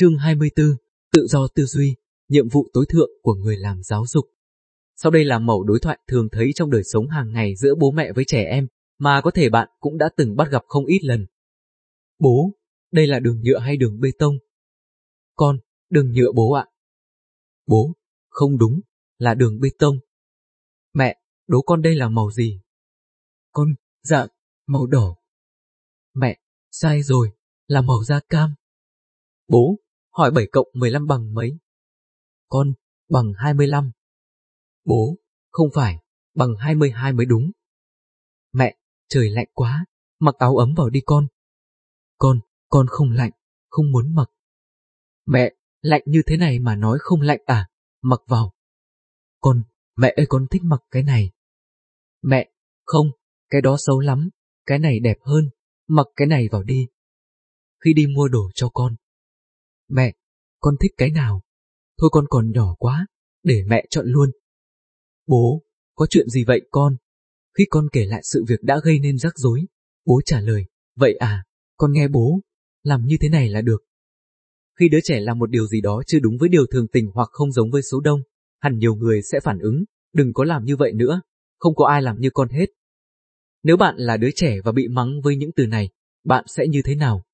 Chương 24, tự do tư duy, nhiệm vụ tối thượng của người làm giáo dục. Sau đây là mẫu đối thoại thường thấy trong đời sống hàng ngày giữa bố mẹ với trẻ em, mà có thể bạn cũng đã từng bắt gặp không ít lần. Bố, đây là đường nhựa hay đường bê tông? Con, đường nhựa bố ạ. Bố, không đúng, là đường bê tông. Mẹ, đố con đây là màu gì? Con, dạ, màu đỏ. Mẹ, sai rồi, là màu da cam. Bố, hỏi 7 cộng 15 bằng mấy? Con, bằng 25. Bố, không phải, bằng 22 mới đúng. Mẹ, trời lạnh quá, mặc áo ấm vào đi con. Con, con không lạnh, không muốn mặc. Mẹ, lạnh như thế này mà nói không lạnh à, mặc vào. Con, mẹ ơi con thích mặc cái này. Mẹ, không, cái đó xấu lắm, cái này đẹp hơn, mặc cái này vào đi. Khi đi mua đồ cho con. Mẹ, con thích cái nào? Thôi con còn nhỏ quá, để mẹ chọn luôn. Bố, có chuyện gì vậy con? Khi con kể lại sự việc đã gây nên rắc rối, bố trả lời, vậy à, con nghe bố, làm như thế này là được. Khi đứa trẻ làm một điều gì đó chưa đúng với điều thường tình hoặc không giống với số đông, hẳn nhiều người sẽ phản ứng, đừng có làm như vậy nữa, không có ai làm như con hết. Nếu bạn là đứa trẻ và bị mắng với những từ này, bạn sẽ như thế nào?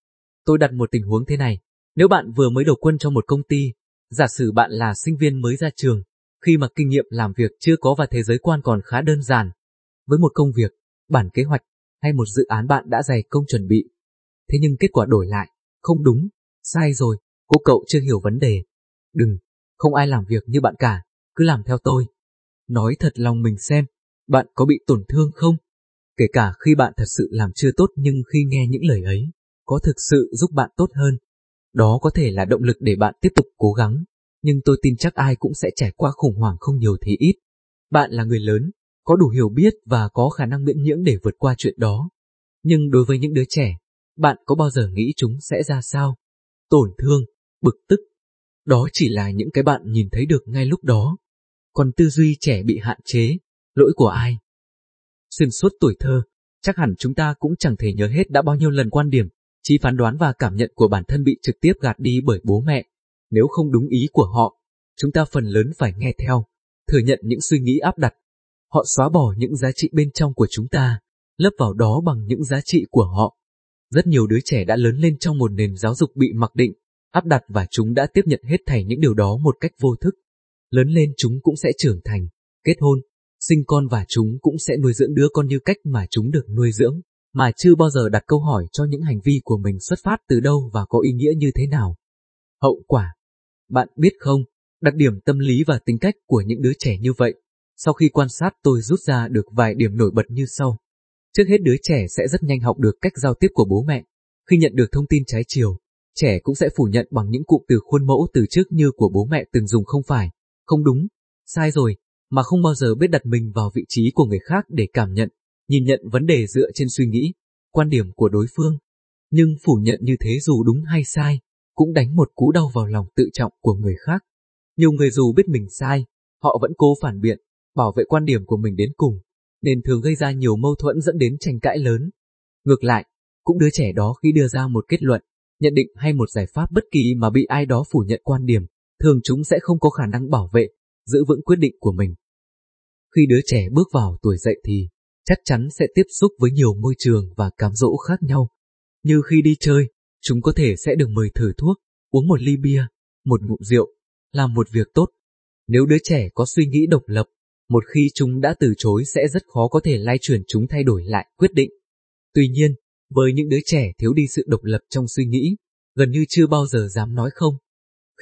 Tôi đặt một tình huống thế này, nếu bạn vừa mới đầu quân trong một công ty, giả sử bạn là sinh viên mới ra trường, khi mà kinh nghiệm làm việc chưa có và thế giới quan còn khá đơn giản, với một công việc, bản kế hoạch hay một dự án bạn đã dày công chuẩn bị. Thế nhưng kết quả đổi lại, không đúng, sai rồi, cô cậu chưa hiểu vấn đề. Đừng, không ai làm việc như bạn cả, cứ làm theo tôi. Nói thật lòng mình xem, bạn có bị tổn thương không? Kể cả khi bạn thật sự làm chưa tốt nhưng khi nghe những lời ấy, có thực sự giúp bạn tốt hơn. Đó có thể là động lực để bạn tiếp tục cố gắng, nhưng tôi tin chắc ai cũng sẽ trải qua khủng hoảng không nhiều thì ít. Bạn là người lớn, có đủ hiểu biết và có khả năng miễn nhiễm để vượt qua chuyện đó. Nhưng đối với những đứa trẻ, bạn có bao giờ nghĩ chúng sẽ ra sao? Tổn thương, bực tức. Đó chỉ là những cái bạn nhìn thấy được ngay lúc đó. Còn tư duy trẻ bị hạn chế, lỗi của ai? Xuyên suốt tuổi thơ, chắc hẳn chúng ta cũng chẳng thể nhớ hết đã bao nhiêu lần quan điểm, trí phán đoán và cảm nhận của bản thân bị trực tiếp gạt đi bởi bố mẹ. Nếu không đúng ý của họ, chúng ta phần lớn phải nghe theo, thừa nhận những suy nghĩ áp đặt. Họ xóa bỏ những giá trị bên trong của chúng ta, lấp vào đó bằng những giá trị của họ. Rất nhiều đứa trẻ đã lớn lên trong một nền giáo dục bị mặc định, áp đặt và chúng đã tiếp nhận hết thảy những điều đó một cách vô thức. Lớn lên chúng cũng sẽ trưởng thành, kết hôn, sinh con và chúng cũng sẽ nuôi dưỡng đứa con như cách mà chúng được nuôi dưỡng, mà chưa bao giờ đặt câu hỏi cho những hành vi của mình xuất phát từ đâu và có ý nghĩa như thế nào. Hậu quả Bạn biết không, đặc điểm tâm lý và tính cách của những đứa trẻ như vậy, sau khi quan sát tôi rút ra được vài điểm nổi bật như sau. Trước hết đứa trẻ sẽ rất nhanh học được cách giao tiếp của bố mẹ. Khi nhận được thông tin trái chiều, trẻ cũng sẽ phủ nhận bằng những cụm từ khuôn mẫu từ trước như của bố mẹ từng dùng không phải, không đúng, sai rồi, mà không bao giờ biết đặt mình vào vị trí của người khác để cảm nhận, nhìn nhận vấn đề dựa trên suy nghĩ, quan điểm của đối phương. Nhưng phủ nhận như thế dù đúng hay sai, cũng đánh một cú đau vào lòng tự trọng của người khác. Nhiều người dù biết mình sai, họ vẫn cố phản biện, bảo vệ quan điểm của mình đến cùng, nên thường gây ra nhiều mâu thuẫn dẫn đến tranh cãi lớn. Ngược lại, cũng đứa trẻ đó khi đưa ra một kết luận, nhận định hay một giải pháp bất kỳ mà bị ai đó phủ nhận quan điểm, thường chúng sẽ không có khả năng bảo vệ, giữ vững quyết định của mình. Khi đứa trẻ bước vào tuổi dậy thì chắc chắn sẽ tiếp xúc với nhiều môi trường và cám dỗ khác nhau. Như khi đi chơi, chúng có thể sẽ được mời thử thuốc, uống một ly bia, một ngụm rượu, làm một việc tốt. Nếu đứa trẻ có suy nghĩ độc lập, một khi chúng đã từ chối sẽ rất khó có thể lai chuyển chúng thay đổi lại quyết định. Tuy nhiên, với những đứa trẻ thiếu đi sự độc lập trong suy nghĩ, gần như chưa bao giờ dám nói không.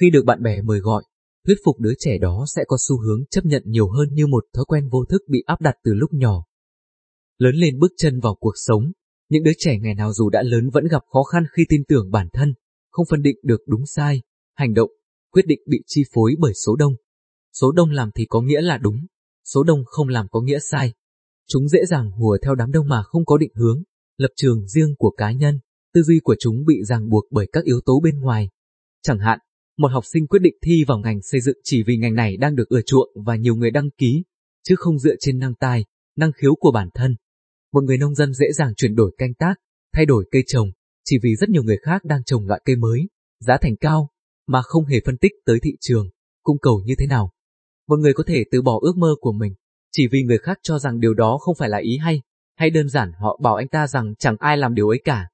Khi được bạn bè mời gọi, thuyết phục đứa trẻ đó sẽ có xu hướng chấp nhận nhiều hơn như một thói quen vô thức bị áp đặt từ lúc nhỏ. Lớn lên bước chân vào cuộc sống, những đứa trẻ ngày nào dù đã lớn vẫn gặp khó khăn khi tin tưởng bản thân, không phân định được đúng sai, hành động, quyết định bị chi phối bởi số đông. Số đông làm thì có nghĩa là đúng, số đông không làm có nghĩa sai. Chúng dễ dàng hùa theo đám đông mà không có định hướng, lập trường riêng của cá nhân, tư duy của chúng bị ràng buộc bởi các yếu tố bên ngoài. Chẳng hạn, một học sinh quyết định thi vào ngành xây dựng chỉ vì ngành này đang được ưa chuộng và nhiều người đăng ký, chứ không dựa trên năng tài, năng khiếu của bản thân. Một người nông dân dễ dàng chuyển đổi canh tác, thay đổi cây trồng, chỉ vì rất nhiều người khác đang trồng loại cây mới, giá thành cao, mà không hề phân tích tới thị trường, cung cầu như thế nào. Một người có thể từ bỏ ước mơ của mình, chỉ vì người khác cho rằng điều đó không phải là ý hay, hay đơn giản họ bảo anh ta rằng chẳng ai làm điều ấy cả.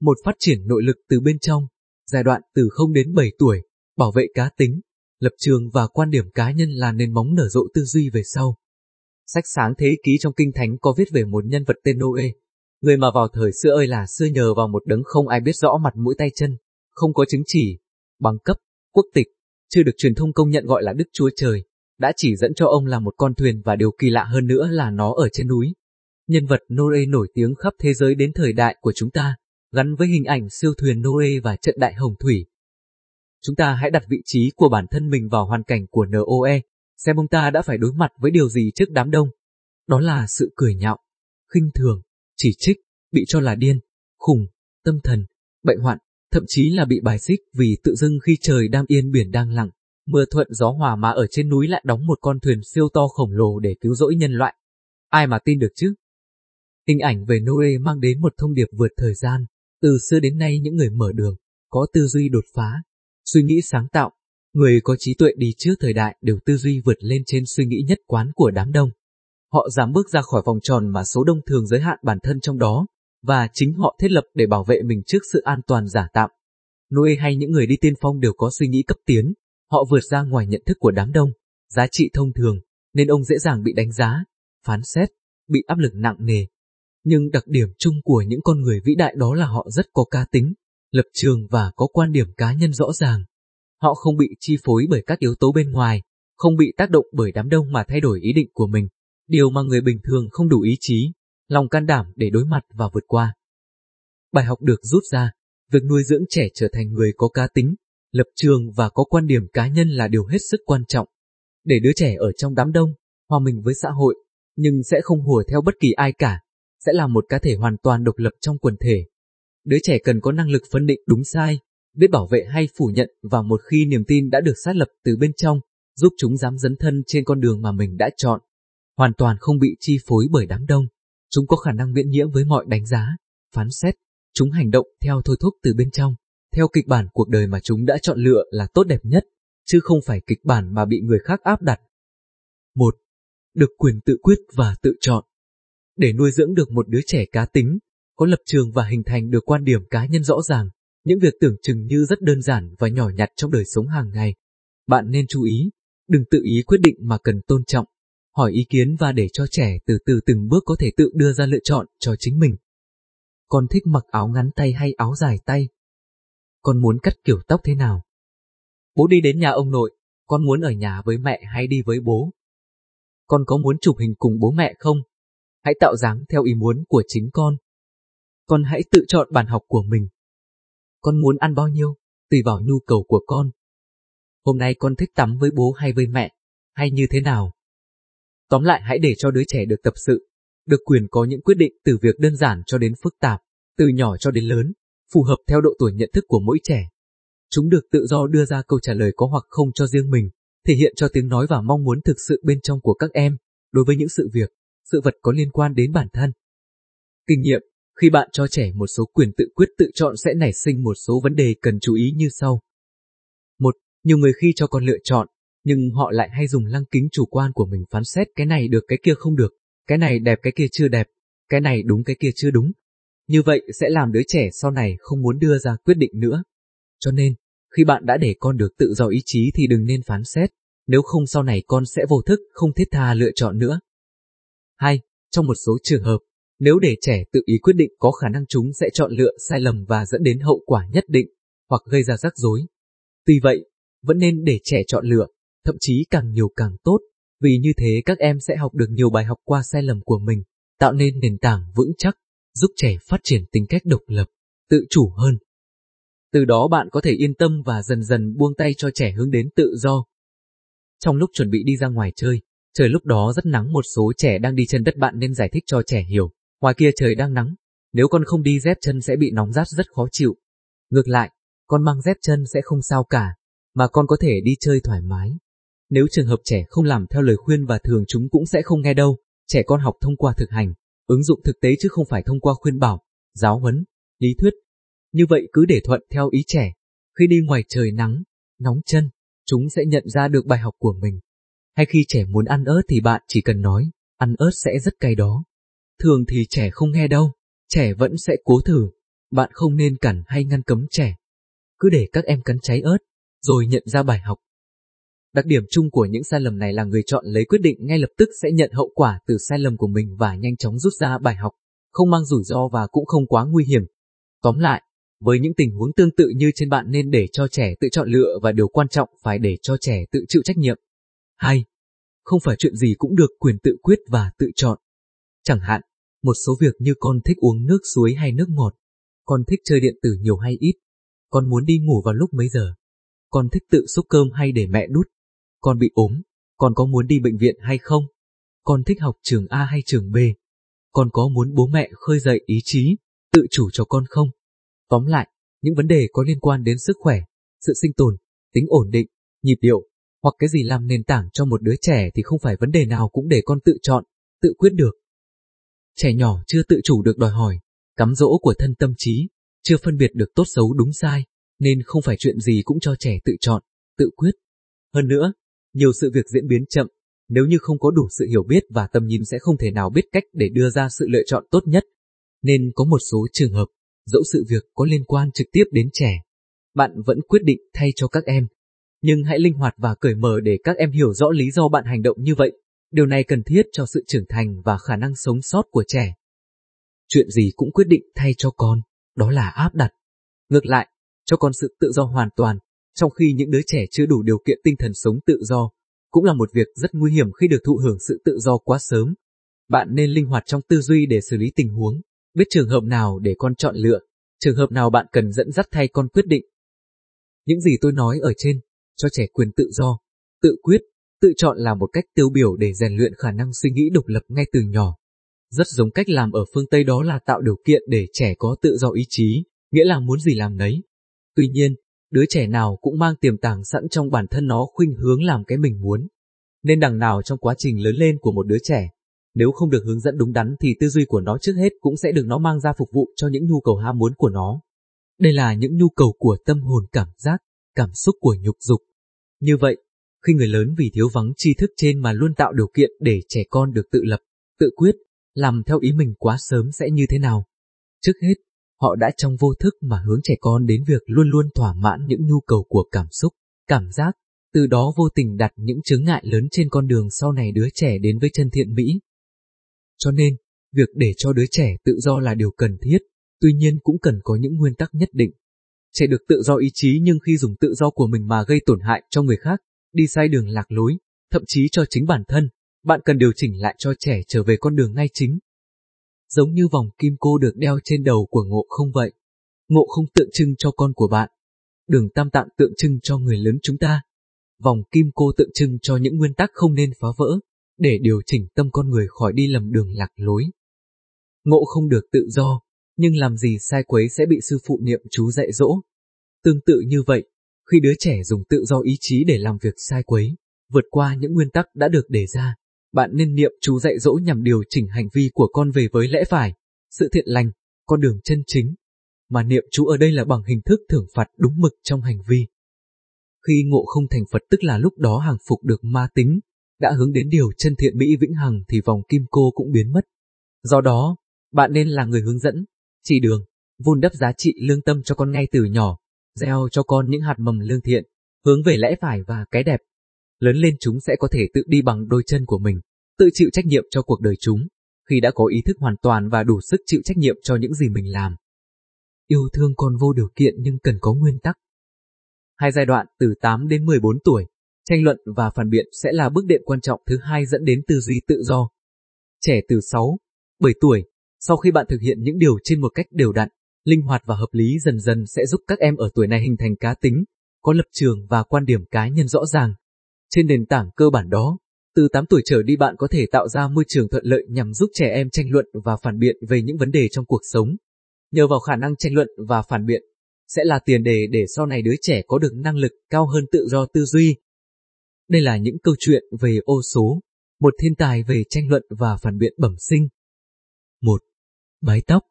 Một phát triển nội lực từ bên trong, giai đoạn từ 0 đến 7 tuổi, bảo vệ cá tính, lập trường và quan điểm cá nhân là nền móng nở rộ tư duy về sau. Sách sáng thế ký trong kinh thánh có viết về một nhân vật tên Noe, người mà vào thời xưa ơi là xưa nhờ vào một đấng không ai biết rõ mặt mũi tay chân, không có chứng chỉ, bằng cấp, quốc tịch, chưa được truyền thông công nhận gọi là Đức Chúa Trời, đã chỉ dẫn cho ông là một con thuyền và điều kỳ lạ hơn nữa là nó ở trên núi. Nhân vật Noe nổi tiếng khắp thế giới đến thời đại của chúng ta, gắn với hình ảnh siêu thuyền Noe và trận đại hồng thủy. Chúng ta hãy đặt vị trí của bản thân mình vào hoàn cảnh của Noe, xem ông ta đã phải đối mặt với điều gì trước đám đông. Đó là sự cười nhạo, khinh thường, chỉ trích, bị cho là điên, khùng, tâm thần, bệnh hoạn, thậm chí là bị bài xích vì tự dưng khi trời đang yên biển đang lặng, mưa thuận gió hòa mà ở trên núi lại đóng một con thuyền siêu to khổng lồ để cứu rỗi nhân loại. Ai mà tin được chứ? Hình ảnh về Noe mang đến một thông điệp vượt thời gian, từ xưa đến nay những người mở đường, có tư duy đột phá, suy nghĩ sáng tạo, người có trí tuệ đi trước thời đại đều tư duy vượt lên trên suy nghĩ nhất quán của đám đông. Họ dám bước ra khỏi vòng tròn mà số đông thường giới hạn bản thân trong đó, và chính họ thiết lập để bảo vệ mình trước sự an toàn giả tạm. Noe hay những người đi tiên phong đều có suy nghĩ cấp tiến, họ vượt ra ngoài nhận thức của đám đông, giá trị thông thường, nên ông dễ dàng bị đánh giá, phán xét, bị áp lực nặng nề. Nhưng đặc điểm chung của những con người vĩ đại đó là họ rất có cá tính, lập trường và có quan điểm cá nhân rõ ràng. Họ không bị chi phối bởi các yếu tố bên ngoài, không bị tác động bởi đám đông mà thay đổi ý định của mình, điều mà người bình thường không đủ ý chí, lòng can đảm để đối mặt và vượt qua. Bài học được rút ra, việc nuôi dưỡng trẻ trở thành người có cá tính, lập trường và có quan điểm cá nhân là điều hết sức quan trọng. Để đứa trẻ ở trong đám đông, hòa mình với xã hội, nhưng sẽ không hùa theo bất kỳ ai cả, sẽ là một cá thể hoàn toàn độc lập trong quần thể. Đứa trẻ cần có năng lực phân định đúng sai, biết bảo vệ hay phủ nhận và một khi niềm tin đã được xác lập từ bên trong, giúp chúng dám dấn thân trên con đường mà mình đã chọn, hoàn toàn không bị chi phối bởi đám đông. Chúng có khả năng miễn nhiễm với mọi đánh giá, phán xét, chúng hành động theo thôi thúc từ bên trong, theo kịch bản cuộc đời mà chúng đã chọn lựa là tốt đẹp nhất, chứ không phải kịch bản mà bị người khác áp đặt. 1. Được quyền tự quyết và tự chọn. Để nuôi dưỡng được một đứa trẻ cá tính, có lập trường và hình thành được quan điểm cá nhân rõ ràng, những việc tưởng chừng như rất đơn giản và nhỏ nhặt trong đời sống hàng ngày. Bạn nên chú ý, đừng tự ý quyết định mà cần tôn trọng, hỏi ý kiến và để cho trẻ từ từ từng bước có thể tự đưa ra lựa chọn cho chính mình. Con thích mặc áo ngắn tay hay áo dài tay? Con muốn cắt kiểu tóc thế nào? Bố đi đến nhà ông nội, con muốn ở nhà với mẹ hay đi với bố? Con có muốn chụp hình cùng bố mẹ không? Hãy tạo dáng theo ý muốn của chính con. Con hãy tự chọn bàn học của mình. Con muốn ăn bao nhiêu, tùy vào nhu cầu của con. Hôm nay con thích tắm với bố hay với mẹ, hay như thế nào? Tóm lại hãy để cho đứa trẻ được tập sự, được quyền có những quyết định từ việc đơn giản cho đến phức tạp, từ nhỏ cho đến lớn, phù hợp theo độ tuổi nhận thức của mỗi trẻ. Chúng được tự do đưa ra câu trả lời có hoặc không cho riêng mình, thể hiện cho tiếng nói và mong muốn thực sự bên trong của các em, đối với những sự việc, sự vật có liên quan đến bản thân. Kinh nghiệm, khi bạn cho trẻ một số quyền tự quyết tự chọn sẽ nảy sinh một số vấn đề cần chú ý như sau. Một, nhiều người khi cho con lựa chọn, nhưng họ lại hay dùng lăng kính chủ quan của mình phán xét cái này được cái kia không được, cái này đẹp cái kia chưa đẹp, cái này đúng cái kia chưa đúng. Như vậy sẽ làm đứa trẻ sau này không muốn đưa ra quyết định nữa. Cho nên, khi bạn đã để con được tự do ý chí thì đừng nên phán xét, nếu không sau này con sẽ vô thức không thiết tha lựa chọn nữa. 2. Trong một số trường hợp, nếu để trẻ tự ý quyết định có khả năng chúng sẽ chọn lựa sai lầm và dẫn đến hậu quả nhất định, hoặc gây ra rắc rối. Tuy vậy, vẫn nên để trẻ chọn lựa, thậm chí càng nhiều càng tốt, vì như thế các em sẽ học được nhiều bài học qua sai lầm của mình, tạo nên nền tảng vững chắc, giúp trẻ phát triển tính cách độc lập, tự chủ hơn. Từ đó bạn có thể yên tâm và dần dần buông tay cho trẻ hướng đến tự do. Trong lúc chuẩn bị đi ra ngoài chơi, trời lúc đó rất nắng một số trẻ đang đi trên đất bạn nên giải thích cho trẻ hiểu, ngoài kia trời đang nắng, nếu con không đi dép chân sẽ bị nóng rát rất khó chịu. Ngược lại, con mang dép chân sẽ không sao cả, mà con có thể đi chơi thoải mái. Nếu trường hợp trẻ không làm theo lời khuyên và thường chúng cũng sẽ không nghe đâu, trẻ con học thông qua thực hành, ứng dụng thực tế chứ không phải thông qua khuyên bảo, giáo huấn, lý thuyết. Như vậy cứ để thuận theo ý trẻ. Khi đi ngoài trời nắng, nóng chân, chúng sẽ nhận ra được bài học của mình. Hay khi trẻ muốn ăn ớt thì bạn chỉ cần nói, ăn ớt sẽ rất cay đó. Thường thì trẻ không nghe đâu, trẻ vẫn sẽ cố thử, bạn không nên cản hay ngăn cấm trẻ. Cứ để các em cắn cháy ớt, rồi nhận ra bài học. Đặc điểm chung của những sai lầm này là người chọn lấy quyết định ngay lập tức sẽ nhận hậu quả từ sai lầm của mình và nhanh chóng rút ra bài học, không mang rủi ro và cũng không quá nguy hiểm. Tóm lại, với những tình huống tương tự như trên bạn nên để cho trẻ tự chọn lựa và điều quan trọng phải để cho trẻ tự chịu trách nhiệm. 2. Không phải chuyện gì cũng được quyền tự quyết và tự chọn. Chẳng hạn, một số việc như con thích uống nước suối hay nước ngọt, con thích chơi điện tử nhiều hay ít, con muốn đi ngủ vào lúc mấy giờ, con thích tự xúc cơm hay để mẹ đút, con bị ốm, con có muốn đi bệnh viện hay không, con thích học trường A hay trường B, con có muốn bố mẹ khơi dậy ý chí, tự chủ cho con không. Tóm lại, những vấn đề có liên quan đến sức khỏe, sự sinh tồn, tính ổn định, nhịp điệu, hoặc cái gì làm nền tảng cho một đứa trẻ thì không phải vấn đề nào cũng để con tự chọn, tự quyết được. Trẻ nhỏ chưa tự chủ được đòi hỏi, cắm dỗ của thân tâm trí, chưa phân biệt được tốt xấu đúng sai, nên không phải chuyện gì cũng cho trẻ tự chọn, tự quyết. Hơn nữa, nhiều sự việc diễn biến chậm, nếu như không có đủ sự hiểu biết và tầm nhìn sẽ không thể nào biết cách để đưa ra sự lựa chọn tốt nhất. Nên có một số trường hợp, dẫu sự việc có liên quan trực tiếp đến trẻ, bạn vẫn quyết định thay cho các em. Nhưng hãy linh hoạt và cởi mở để các em hiểu rõ lý do bạn hành động như vậy. Điều này cần thiết cho sự trưởng thành và khả năng sống sót của trẻ. Chuyện gì cũng quyết định thay cho con, đó là áp đặt. Ngược lại, cho con sự tự do hoàn toàn, trong khi những đứa trẻ chưa đủ điều kiện tinh thần sống tự do, cũng là một việc rất nguy hiểm khi được thụ hưởng sự tự do quá sớm. Bạn nên linh hoạt trong tư duy để xử lý tình huống, biết trường hợp nào để con chọn lựa, trường hợp nào bạn cần dẫn dắt thay con quyết định. Những gì tôi nói ở trên, cho trẻ quyền tự do, tự quyết, tự chọn là một cách tiêu biểu để rèn luyện khả năng suy nghĩ độc lập ngay từ nhỏ. Rất giống cách làm ở phương Tây đó là tạo điều kiện để trẻ có tự do ý chí, nghĩa là muốn gì làm nấy. Tuy nhiên, đứa trẻ nào cũng mang tiềm tàng sẵn trong bản thân nó khuynh hướng làm cái mình muốn. Nên đằng nào trong quá trình lớn lên của một đứa trẻ, nếu không được hướng dẫn đúng đắn thì tư duy của nó trước hết cũng sẽ được nó mang ra phục vụ cho những nhu cầu ham muốn của nó. Đây là những nhu cầu của tâm hồn cảm giác, cảm xúc của nhục dục. Như vậy, khi người lớn vì thiếu vắng tri thức trên mà luôn tạo điều kiện để trẻ con được tự lập, tự quyết, làm theo ý mình quá sớm sẽ như thế nào? Trước hết, họ đã trong vô thức mà hướng trẻ con đến việc luôn luôn thỏa mãn những nhu cầu của cảm xúc, cảm giác, từ đó vô tình đặt những chướng ngại lớn trên con đường sau này đứa trẻ đến với chân thiện mỹ. Cho nên, việc để cho đứa trẻ tự do là điều cần thiết, tuy nhiên cũng cần có những nguyên tắc nhất định. Trẻ được tự do ý chí nhưng khi dùng tự do của mình mà gây tổn hại cho người khác, đi sai đường lạc lối, thậm chí cho chính bản thân, bạn cần điều chỉnh lại cho trẻ trở về con đường ngay chính. Giống như vòng kim cô được đeo trên đầu của ngộ không vậy. Ngộ không tượng trưng cho con của bạn. Đường tam tạng tượng trưng cho người lớn chúng ta. Vòng kim cô tượng trưng cho những nguyên tắc không nên phá vỡ, để điều chỉnh tâm con người khỏi đi lầm đường lạc lối. Ngộ không được tự do, nhưng làm gì sai quấy sẽ bị sư phụ niệm chú dạy dỗ. Tương tự như vậy, khi đứa trẻ dùng tự do ý chí để làm việc sai quấy, vượt qua những nguyên tắc đã được đề ra, bạn nên niệm chú dạy dỗ nhằm điều chỉnh hành vi của con về với lẽ phải, sự thiện lành, con đường chân chính. Mà niệm chú ở đây là bằng hình thức thưởng phạt đúng mực trong hành vi. Khi ngộ không thành Phật tức là lúc đó hàng phục được ma tính, đã hướng đến điều chân thiện mỹ vĩnh hằng thì vòng kim cô cũng biến mất. Do đó, bạn nên là người hướng dẫn, chỉ đường, vun đắp giá trị lương tâm cho con ngay từ nhỏ, gieo cho con những hạt mầm lương thiện, hướng về lẽ phải và cái đẹp. Lớn lên chúng sẽ có thể tự đi bằng đôi chân của mình, tự chịu trách nhiệm cho cuộc đời chúng, khi đã có ý thức hoàn toàn và đủ sức chịu trách nhiệm cho những gì mình làm. Yêu thương con vô điều kiện nhưng cần có nguyên tắc. Hai giai đoạn từ 8 đến 14 tuổi, tranh luận và phản biện sẽ là bước đệm quan trọng thứ hai dẫn đến tư duy tự do. Trẻ từ 6, 7 tuổi, sau khi bạn thực hiện những điều trên một cách đều đặn, linh hoạt và hợp lý dần dần sẽ giúp các em ở tuổi này hình thành cá tính, có lập trường và quan điểm cá nhân rõ ràng. Trên nền tảng cơ bản đó, từ 8 tuổi trở đi bạn có thể tạo ra môi trường thuận lợi nhằm giúp trẻ em tranh luận và phản biện về những vấn đề trong cuộc sống. Nhờ vào khả năng tranh luận và phản biện, sẽ là tiền đề để sau này đứa trẻ có được năng lực cao hơn tự do tư duy. Đây là những câu chuyện về ô số, một thiên tài về tranh luận và phản biện bẩm sinh. 1. Mái tóc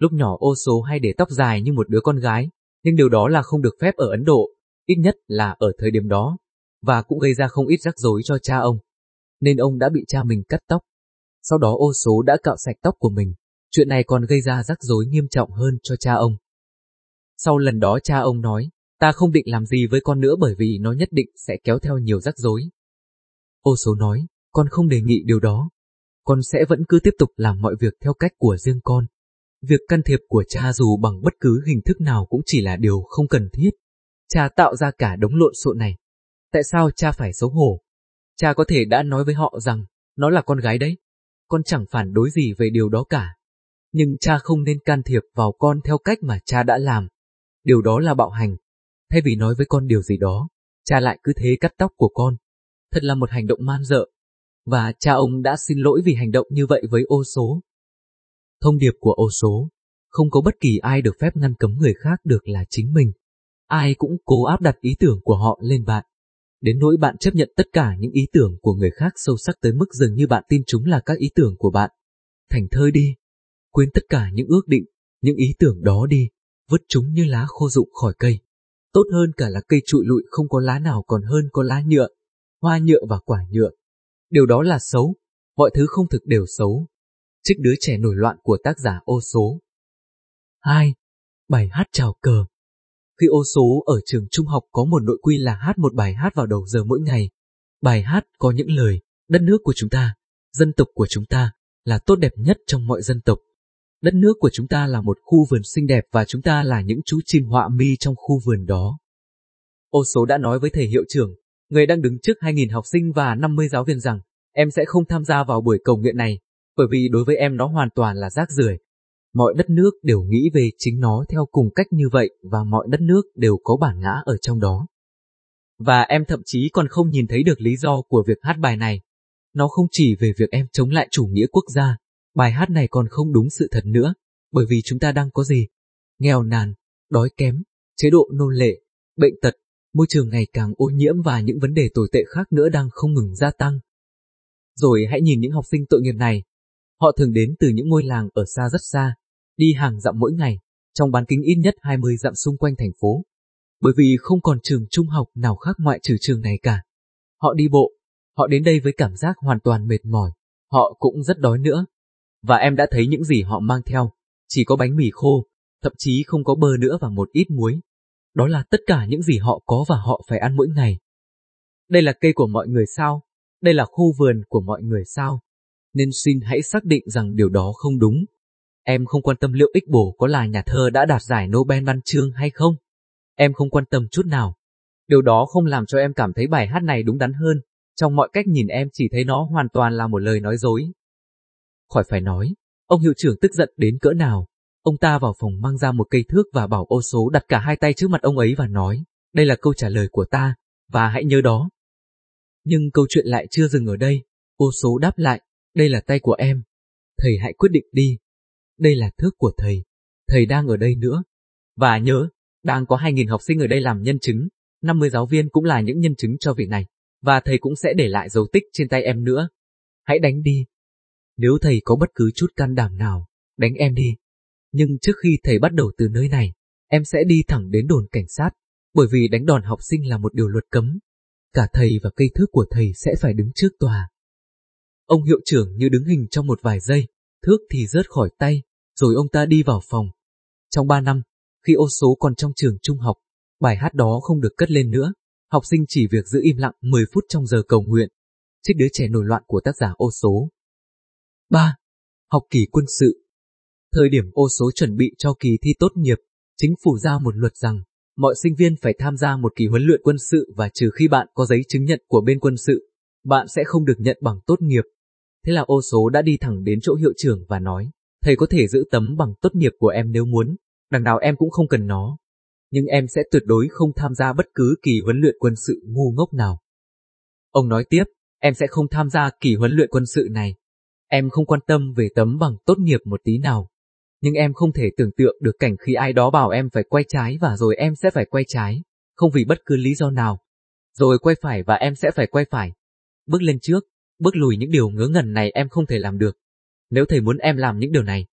Lúc nhỏ ô số hay để tóc dài như một đứa con gái, Nhưng điều đó là không được phép ở Ấn Độ, ít nhất là ở thời điểm đó, và cũng gây ra không ít rắc rối cho cha ông. Nên ông đã bị cha mình cắt tóc. Sau đó ô số đã cạo sạch tóc của mình. Chuyện này còn gây ra rắc rối nghiêm trọng hơn cho cha ông. Sau lần đó cha ông nói, ta không định làm gì với con nữa bởi vì nó nhất định sẽ kéo theo nhiều rắc rối. Ô số nói, con không đề nghị điều đó. Con sẽ vẫn cứ tiếp tục làm mọi việc theo cách của riêng con. Việc can thiệp của cha dù bằng bất cứ hình thức nào cũng chỉ là điều không cần thiết. Cha tạo ra cả đống lộn xộn này. Tại sao cha phải xấu hổ? Cha có thể đã nói với họ rằng, nó là con gái đấy. Con chẳng phản đối gì về điều đó cả. Nhưng cha không nên can thiệp vào con theo cách mà cha đã làm. Điều đó là bạo hành. Thay vì nói với con điều gì đó, cha lại cứ thế cắt tóc của con. Thật là một hành động man dợ. Và cha ông đã xin lỗi vì hành động như vậy với ô số. Thông điệp của ô số, không có bất kỳ ai được phép ngăn cấm người khác được là chính mình. Ai cũng cố áp đặt ý tưởng của họ lên bạn. Đến nỗi bạn chấp nhận tất cả những ý tưởng của người khác sâu sắc tới mức dường như bạn tin chúng là các ý tưởng của bạn. Thành thơi đi. Quên tất cả những ước định, những ý tưởng đó đi, vứt chúng như lá khô rụng khỏi cây. Tốt hơn cả là cây trụi lụi không có lá nào còn hơn có lá nhựa, hoa nhựa và quả nhựa. Điều đó là xấu, mọi thứ không thực đều xấu. Trích đứa trẻ nổi loạn của tác giả ô số. 2. Bài hát chào cờ Khi ô số ở trường trung học có một nội quy là hát một bài hát vào đầu giờ mỗi ngày. Bài hát có những lời, đất nước của chúng ta, dân tộc của chúng ta, là tốt đẹp nhất trong mọi dân tộc. Đất nước của chúng ta là một khu vườn xinh đẹp và chúng ta là những chú chim họa mi trong khu vườn đó. Ô số đã nói với thầy hiệu trưởng, người đang đứng trước 2.000 học sinh và 50 giáo viên rằng, em sẽ không tham gia vào buổi cầu nguyện này, bởi vì đối với em nó hoàn toàn là rác rưởi. Mọi đất nước đều nghĩ về chính nó theo cùng cách như vậy và mọi đất nước đều có bản ngã ở trong đó. Và em thậm chí còn không nhìn thấy được lý do của việc hát bài này. Nó không chỉ về việc em chống lại chủ nghĩa quốc gia, bài hát này còn không đúng sự thật nữa, bởi vì chúng ta đang có gì? Nghèo nàn, đói kém, chế độ nô lệ, bệnh tật, môi trường ngày càng ô nhiễm và những vấn đề tồi tệ khác nữa đang không ngừng gia tăng. Rồi hãy nhìn những học sinh tội nghiệp này. Họ thường đến từ những ngôi làng ở xa rất xa, đi hàng dặm mỗi ngày, trong bán kính ít nhất 20 dặm xung quanh thành phố. Bởi vì không còn trường trung học nào khác ngoại trừ trường này cả. Họ đi bộ, họ đến đây với cảm giác hoàn toàn mệt mỏi, họ cũng rất đói nữa. Và em đã thấy những gì họ mang theo, chỉ có bánh mì khô, thậm chí không có bơ nữa và một ít muối. Đó là tất cả những gì họ có và họ phải ăn mỗi ngày. Đây là cây của mọi người sao? Đây là khu vườn của mọi người sao? Nên xin hãy xác định rằng điều đó không đúng. Em không quan tâm liệu ích bổ có là nhà thơ đã đạt giải Nobel văn chương hay không. Em không quan tâm chút nào. Điều đó không làm cho em cảm thấy bài hát này đúng đắn hơn. Trong mọi cách nhìn em chỉ thấy nó hoàn toàn là một lời nói dối. Khỏi phải nói, ông hiệu trưởng tức giận đến cỡ nào. Ông ta vào phòng mang ra một cây thước và bảo ô số đặt cả hai tay trước mặt ông ấy và nói, đây là câu trả lời của ta, và hãy nhớ đó. Nhưng câu chuyện lại chưa dừng ở đây, ô số đáp lại, đây là tay của em. Thầy hãy quyết định đi. Đây là thước của thầy, thầy đang ở đây nữa. Và nhớ, đang có 2.000 học sinh ở đây làm nhân chứng, 50 giáo viên cũng là những nhân chứng cho việc này, và thầy cũng sẽ để lại dấu tích trên tay em nữa. Hãy đánh đi. Nếu thầy có bất cứ chút can đảm nào, đánh em đi. Nhưng trước khi thầy bắt đầu từ nơi này, em sẽ đi thẳng đến đồn cảnh sát, bởi vì đánh đòn học sinh là một điều luật cấm. Cả thầy và cây thước của thầy sẽ phải đứng trước tòa. Ông hiệu trưởng như đứng hình trong một vài giây, thước thì rớt khỏi tay, rồi ông ta đi vào phòng. Trong ba năm, khi ô số còn trong trường trung học, bài hát đó không được cất lên nữa. Học sinh chỉ việc giữ im lặng 10 phút trong giờ cầu nguyện. Trích đứa trẻ nổi loạn của tác giả ô số. 3. Học kỳ quân sự Thời điểm ô số chuẩn bị cho kỳ thi tốt nghiệp, chính phủ ra một luật rằng mọi sinh viên phải tham gia một kỳ huấn luyện quân sự và trừ khi bạn có giấy chứng nhận của bên quân sự, bạn sẽ không được nhận bằng tốt nghiệp. Thế là ô số đã đi thẳng đến chỗ hiệu trưởng và nói, thầy có thể giữ tấm bằng tốt nghiệp của em nếu muốn, đằng nào em cũng không cần nó. Nhưng em sẽ tuyệt đối không tham gia bất cứ kỳ huấn luyện quân sự ngu ngốc nào. Ông nói tiếp, em sẽ không tham gia kỳ huấn luyện quân sự này. Em không quan tâm về tấm bằng tốt nghiệp một tí nào nhưng em không thể tưởng tượng được cảnh khi ai đó bảo em phải quay trái và rồi em sẽ phải quay trái, không vì bất cứ lý do nào. Rồi quay phải và em sẽ phải quay phải. Bước lên trước, bước lùi những điều ngớ ngẩn này em không thể làm được. Nếu thầy muốn em làm những điều này,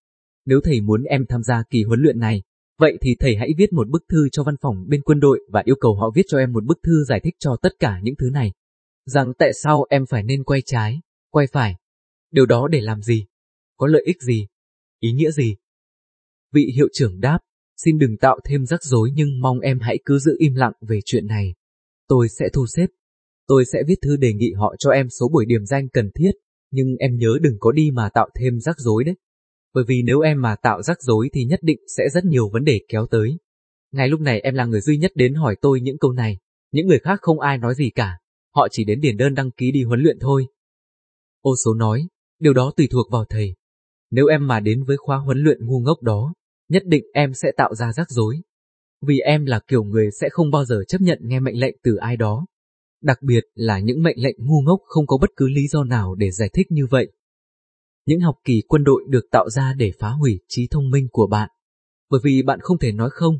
nếu thầy muốn em tham gia kỳ huấn luyện này, Vậy thì thầy hãy viết một bức thư cho văn phòng bên quân đội và yêu cầu họ viết cho em một bức thư giải thích cho tất cả những thứ này. Rằng tại sao em phải nên quay trái, quay phải. Điều đó để làm gì? Có lợi ích gì? Ý nghĩa gì? Vị hiệu trưởng đáp, xin đừng tạo thêm rắc rối nhưng mong em hãy cứ giữ im lặng về chuyện này. Tôi sẽ thu xếp. Tôi sẽ viết thư đề nghị họ cho em số buổi điểm danh cần thiết, nhưng em nhớ đừng có đi mà tạo thêm rắc rối đấy. Bởi vì nếu em mà tạo rắc rối thì nhất định sẽ rất nhiều vấn đề kéo tới. Ngay lúc này em là người duy nhất đến hỏi tôi những câu này, những người khác không ai nói gì cả, họ chỉ đến điền đơn đăng ký đi huấn luyện thôi. Ô số nói, điều đó tùy thuộc vào thầy. Nếu em mà đến với khóa huấn luyện ngu ngốc đó, nhất định em sẽ tạo ra rắc rối. Vì em là kiểu người sẽ không bao giờ chấp nhận nghe mệnh lệnh từ ai đó. Đặc biệt là những mệnh lệnh ngu ngốc không có bất cứ lý do nào để giải thích như vậy. Những học kỳ quân đội được tạo ra để phá hủy trí thông minh của bạn. Bởi vì bạn không thể nói không.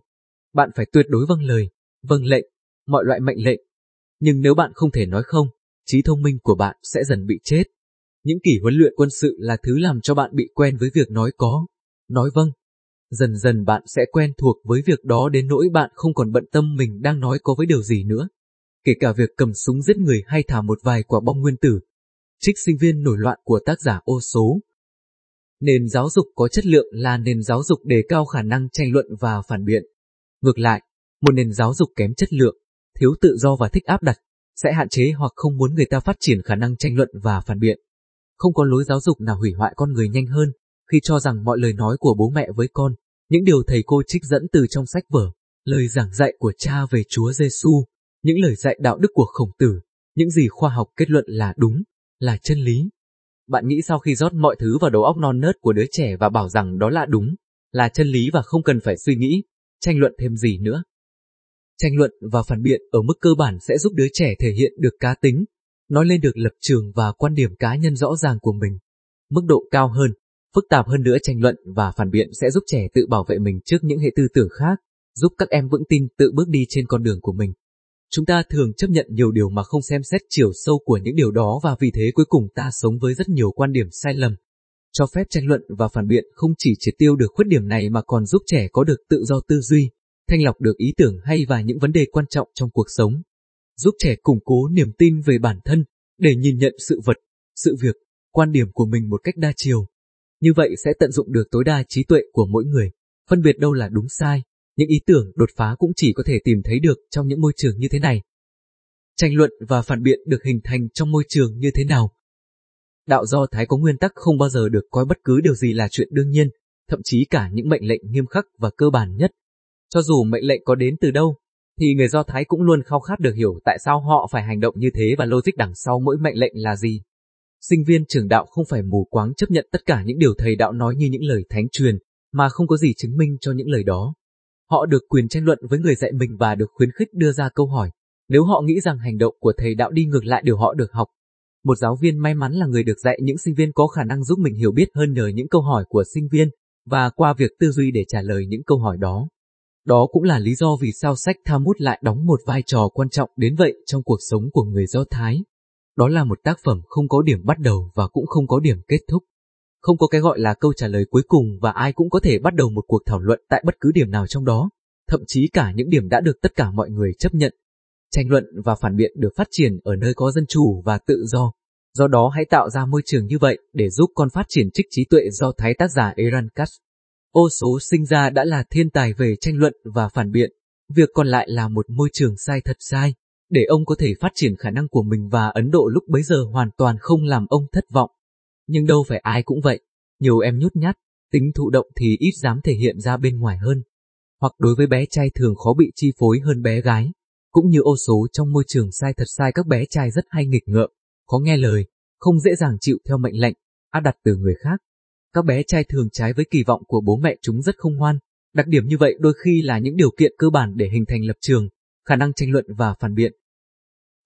Bạn phải tuyệt đối vâng lời, vâng lệnh, mọi loại mệnh lệnh. Nhưng nếu bạn không thể nói không, trí thông minh của bạn sẽ dần bị chết. Những kỳ huấn luyện quân sự là thứ làm cho bạn bị quen với việc nói có, nói vâng. Dần dần bạn sẽ quen thuộc với việc đó đến nỗi bạn không còn bận tâm mình đang nói có với điều gì nữa. Kể cả việc cầm súng giết người hay thả một vài quả bom nguyên tử, trích sinh viên nổi loạn của tác giả ô số. Nền giáo dục có chất lượng là nền giáo dục đề cao khả năng tranh luận và phản biện. Ngược lại, một nền giáo dục kém chất lượng, thiếu tự do và thích áp đặt, sẽ hạn chế hoặc không muốn người ta phát triển khả năng tranh luận và phản biện. Không có lối giáo dục nào hủy hoại con người nhanh hơn, khi cho rằng mọi lời nói của bố mẹ với con, những điều thầy cô trích dẫn từ trong sách vở, lời giảng dạy của cha về Chúa Giêsu, những lời dạy đạo đức của khổng tử, những gì khoa học kết luận là đúng, là chân lý. Bạn nghĩ sau khi rót mọi thứ vào đầu óc non nớt của đứa trẻ và bảo rằng đó là đúng, là chân lý và không cần phải suy nghĩ, tranh luận thêm gì nữa. Tranh luận và phản biện ở mức cơ bản sẽ giúp đứa trẻ thể hiện được cá tính, nói lên được lập trường và quan điểm cá nhân rõ ràng của mình. Mức độ cao hơn, phức tạp hơn nữa tranh luận và phản biện sẽ giúp trẻ tự bảo vệ mình trước những hệ tư tưởng khác, giúp các em vững tin tự bước đi trên con đường của mình. Chúng ta thường chấp nhận nhiều điều mà không xem xét chiều sâu của những điều đó và vì thế cuối cùng ta sống với rất nhiều quan điểm sai lầm. Cho phép tranh luận và phản biện không chỉ triệt tiêu được khuyết điểm này mà còn giúp trẻ có được tự do tư duy, thanh lọc được ý tưởng hay và những vấn đề quan trọng trong cuộc sống. Giúp trẻ củng cố niềm tin về bản thân, để nhìn nhận sự vật, sự việc, quan điểm của mình một cách đa chiều. Như vậy sẽ tận dụng được tối đa trí tuệ của mỗi người, phân biệt đâu là đúng sai, những ý tưởng đột phá cũng chỉ có thể tìm thấy được trong những môi trường như thế này. Tranh luận và phản biện được hình thành trong môi trường như thế nào? Đạo Do Thái có nguyên tắc không bao giờ được coi bất cứ điều gì là chuyện đương nhiên, thậm chí cả những mệnh lệnh nghiêm khắc và cơ bản nhất. Cho dù mệnh lệnh có đến từ đâu, thì người Do Thái cũng luôn khao khát được hiểu tại sao họ phải hành động như thế và logic đằng sau mỗi mệnh lệnh là gì. Sinh viên trường đạo không phải mù quáng chấp nhận tất cả những điều thầy đạo nói như những lời thánh truyền, mà không có gì chứng minh cho những lời đó. Họ được quyền tranh luận với người dạy mình và được khuyến khích đưa ra câu hỏi, nếu họ nghĩ rằng hành động của thầy đạo đi ngược lại điều họ được học. Một giáo viên may mắn là người được dạy những sinh viên có khả năng giúp mình hiểu biết hơn nhờ những câu hỏi của sinh viên, và qua việc tư duy để trả lời những câu hỏi đó. Đó cũng là lý do vì sao sách Talmud lại đóng một vai trò quan trọng đến vậy trong cuộc sống của người Do Thái. Đó là một tác phẩm không có điểm bắt đầu và cũng không có điểm kết thúc. Không có cái gọi là câu trả lời cuối cùng và ai cũng có thể bắt đầu một cuộc thảo luận tại bất cứ điểm nào trong đó, thậm chí cả những điểm đã được tất cả mọi người chấp nhận. Tranh luận và phản biện được phát triển ở nơi có dân chủ và tự do. Do đó hãy tạo ra môi trường như vậy để giúp con phát triển trích trí tuệ do thái tác giả Eran Katz. Ô số sinh ra đã là thiên tài về tranh luận và phản biện, việc còn lại là một môi trường sai thật sai, để ông có thể phát triển khả năng của mình và Ấn Độ lúc bấy giờ hoàn toàn không làm ông thất vọng. Nhưng đâu phải ai cũng vậy, nhiều em nhút nhát, tính thụ động thì ít dám thể hiện ra bên ngoài hơn. Hoặc đối với bé trai thường khó bị chi phối hơn bé gái, cũng như ô số trong môi trường sai thật sai các bé trai rất hay nghịch ngợm, khó nghe lời, không dễ dàng chịu theo mệnh lệnh, áp đặt từ người khác. Các bé trai thường trái với kỳ vọng của bố mẹ chúng rất không ngoan, đặc điểm như vậy đôi khi là những điều kiện cơ bản để hình thành lập trường, khả năng tranh luận và phản biện.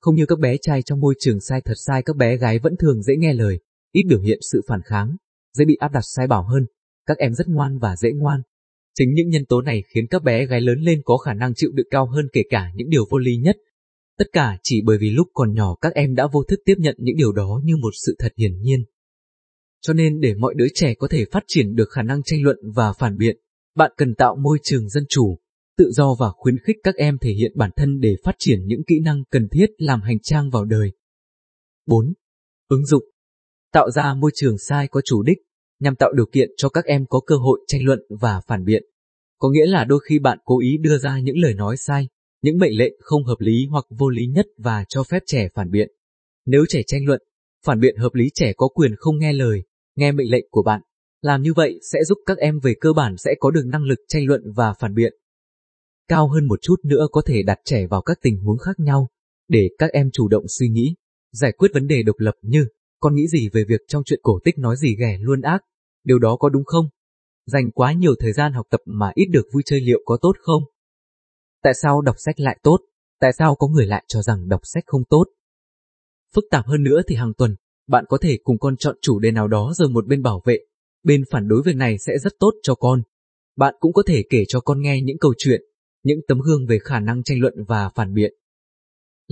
Không như các bé trai trong môi trường sai thật sai các bé gái vẫn thường dễ nghe lời, ít biểu hiện sự phản kháng, dễ bị áp đặt sai bảo hơn, các em rất ngoan và dễ ngoan. Chính những nhân tố này khiến các bé gái lớn lên có khả năng chịu đựng cao hơn kể cả những điều vô lý nhất. Tất cả chỉ bởi vì lúc còn nhỏ các em đã vô thức tiếp nhận những điều đó như một sự thật hiển nhiên. Cho nên để mọi đứa trẻ có thể phát triển được khả năng tranh luận và phản biện, bạn cần tạo môi trường dân chủ, tự do và khuyến khích các em thể hiện bản thân để phát triển những kỹ năng cần thiết làm hành trang vào đời. 4. Ứng dụng Tạo ra môi trường sai có chủ đích, nhằm tạo điều kiện cho các em có cơ hội tranh luận và phản biện. Có nghĩa là đôi khi bạn cố ý đưa ra những lời nói sai, những mệnh lệnh không hợp lý hoặc vô lý nhất và cho phép trẻ phản biện. Nếu trẻ tranh luận, phản biện hợp lý trẻ có quyền không nghe lời, nghe mệnh lệnh của bạn. Làm như vậy sẽ giúp các em về cơ bản sẽ có được năng lực tranh luận và phản biện. Cao hơn một chút nữa có thể đặt trẻ vào các tình huống khác nhau, để các em chủ động suy nghĩ, giải quyết vấn đề độc lập như con nghĩ gì về việc trong chuyện cổ tích nói gì ghẻ luôn ác, điều đó có đúng không? Dành quá nhiều thời gian học tập mà ít được vui chơi liệu có tốt không? Tại sao đọc sách lại tốt? Tại sao có người lại cho rằng đọc sách không tốt? Phức tạp hơn nữa thì hàng tuần, bạn có thể cùng con chọn chủ đề nào đó rồi một bên bảo vệ, bên phản đối việc này sẽ rất tốt cho con. Bạn cũng có thể kể cho con nghe những câu chuyện, những tấm gương về khả năng tranh luận và phản biện.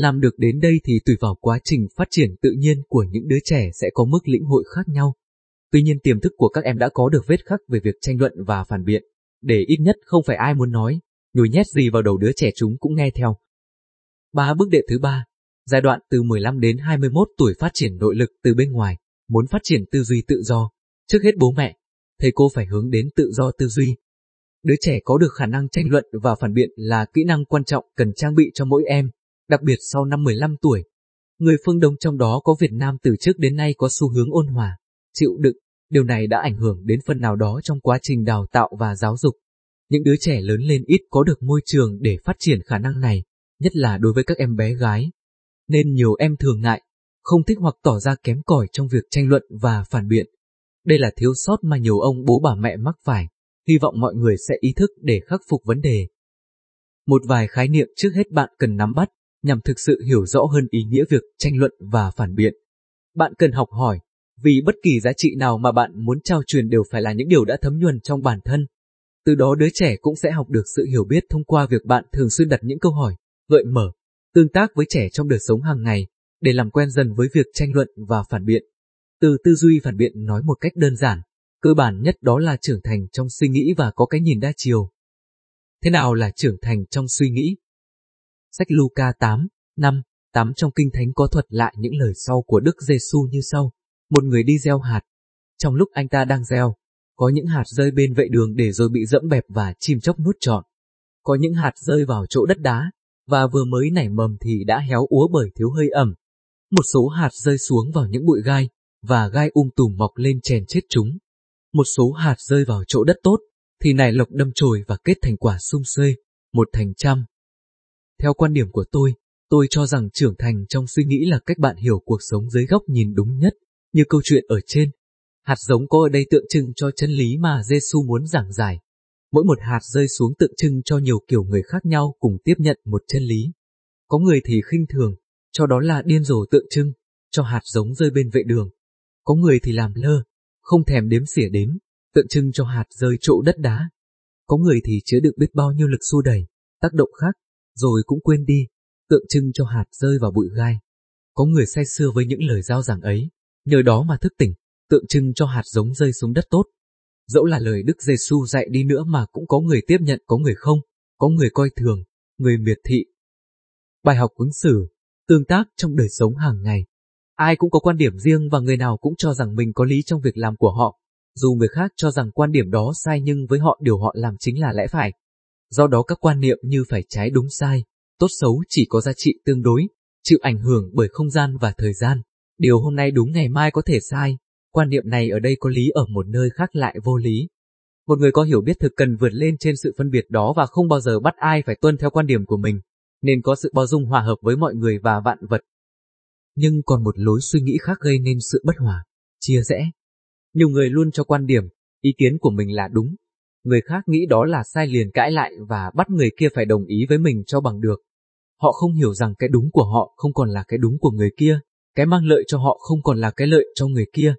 Làm được đến đây thì tùy vào quá trình phát triển tự nhiên của những đứa trẻ sẽ có mức lĩnh hội khác nhau. Tuy nhiên tiềm thức của các em đã có được vết khắc về việc tranh luận và phản biện, để ít nhất không phải ai muốn nói, nhồi nhét gì vào đầu đứa trẻ chúng cũng nghe theo. Ba bước đệ thứ ba, giai đoạn từ 15 đến 21 tuổi phát triển nội lực từ bên ngoài, muốn phát triển tư duy tự do, trước hết bố mẹ, thầy cô phải hướng đến tự do tư duy. Đứa trẻ có được khả năng tranh luận và phản biện là kỹ năng quan trọng cần trang bị cho mỗi em, đặc biệt sau năm 15 tuổi. Người phương Đông trong đó có Việt Nam từ trước đến nay có xu hướng ôn hòa, chịu đựng, điều này đã ảnh hưởng đến phần nào đó trong quá trình đào tạo và giáo dục. Những đứa trẻ lớn lên ít có được môi trường để phát triển khả năng này, nhất là đối với các em bé gái. Nên nhiều em thường ngại, không thích hoặc tỏ ra kém cỏi trong việc tranh luận và phản biện. Đây là thiếu sót mà nhiều ông bố bà mẹ mắc phải, hy vọng mọi người sẽ ý thức để khắc phục vấn đề. Một vài khái niệm trước hết bạn cần nắm bắt, nhằm thực sự hiểu rõ hơn ý nghĩa việc tranh luận và phản biện. Bạn cần học hỏi, vì bất kỳ giá trị nào mà bạn muốn trao truyền đều phải là những điều đã thấm nhuần trong bản thân. Từ đó đứa trẻ cũng sẽ học được sự hiểu biết thông qua việc bạn thường xuyên đặt những câu hỏi, gợi mở, tương tác với trẻ trong đời sống hàng ngày, để làm quen dần với việc tranh luận và phản biện. Từ tư duy phản biện nói một cách đơn giản, cơ bản nhất đó là trưởng thành trong suy nghĩ và có cái nhìn đa chiều. Thế nào là trưởng thành trong suy nghĩ? Sách Luca 8, 5, 8 trong Kinh Thánh có thuật lại những lời sau của Đức Giêsu như sau. Một người đi gieo hạt. Trong lúc anh ta đang gieo, có những hạt rơi bên vệ đường để rồi bị dẫm bẹp và chim chóc nuốt trọn. Có những hạt rơi vào chỗ đất đá, và vừa mới nảy mầm thì đã héo úa bởi thiếu hơi ẩm. Một số hạt rơi xuống vào những bụi gai, và gai um tùm mọc lên chèn chết chúng. Một số hạt rơi vào chỗ đất tốt, thì nảy lộc đâm chồi và kết thành quả sung xuê, một thành trăm. Theo quan điểm của tôi, tôi cho rằng trưởng thành trong suy nghĩ là cách bạn hiểu cuộc sống dưới góc nhìn đúng nhất, như câu chuyện ở trên. Hạt giống có ở đây tượng trưng cho chân lý mà Giêsu muốn giảng giải. Mỗi một hạt rơi xuống tượng trưng cho nhiều kiểu người khác nhau cùng tiếp nhận một chân lý. Có người thì khinh thường, cho đó là điên rồ tượng trưng, cho hạt giống rơi bên vệ đường. Có người thì làm lơ, không thèm đếm xỉa đếm, tượng trưng cho hạt rơi chỗ đất đá. Có người thì chứa đựng biết bao nhiêu lực xua đẩy, tác động khác, rồi cũng quên đi, tượng trưng cho hạt rơi vào bụi gai. Có người say xưa với những lời giao giảng ấy, nhờ đó mà thức tỉnh, tượng trưng cho hạt giống rơi xuống đất tốt. Dẫu là lời Đức Giêsu dạy đi nữa mà cũng có người tiếp nhận có người không, có người coi thường, người miệt thị. Bài học ứng xử, tương tác trong đời sống hàng ngày. Ai cũng có quan điểm riêng và người nào cũng cho rằng mình có lý trong việc làm của họ, dù người khác cho rằng quan điểm đó sai nhưng với họ điều họ làm chính là lẽ phải. Do đó các quan niệm như phải trái đúng sai, tốt xấu chỉ có giá trị tương đối, chịu ảnh hưởng bởi không gian và thời gian. Điều hôm nay đúng ngày mai có thể sai, quan niệm này ở đây có lý ở một nơi khác lại vô lý. Một người có hiểu biết thực cần vượt lên trên sự phân biệt đó và không bao giờ bắt ai phải tuân theo quan điểm của mình, nên có sự bao dung hòa hợp với mọi người và vạn vật. Nhưng còn một lối suy nghĩ khác gây nên sự bất hòa, chia rẽ. Nhiều người luôn cho quan điểm, ý kiến của mình là đúng, người khác nghĩ đó là sai liền cãi lại và bắt người kia phải đồng ý với mình cho bằng được. Họ không hiểu rằng cái đúng của họ không còn là cái đúng của người kia, cái mang lợi cho họ không còn là cái lợi cho người kia.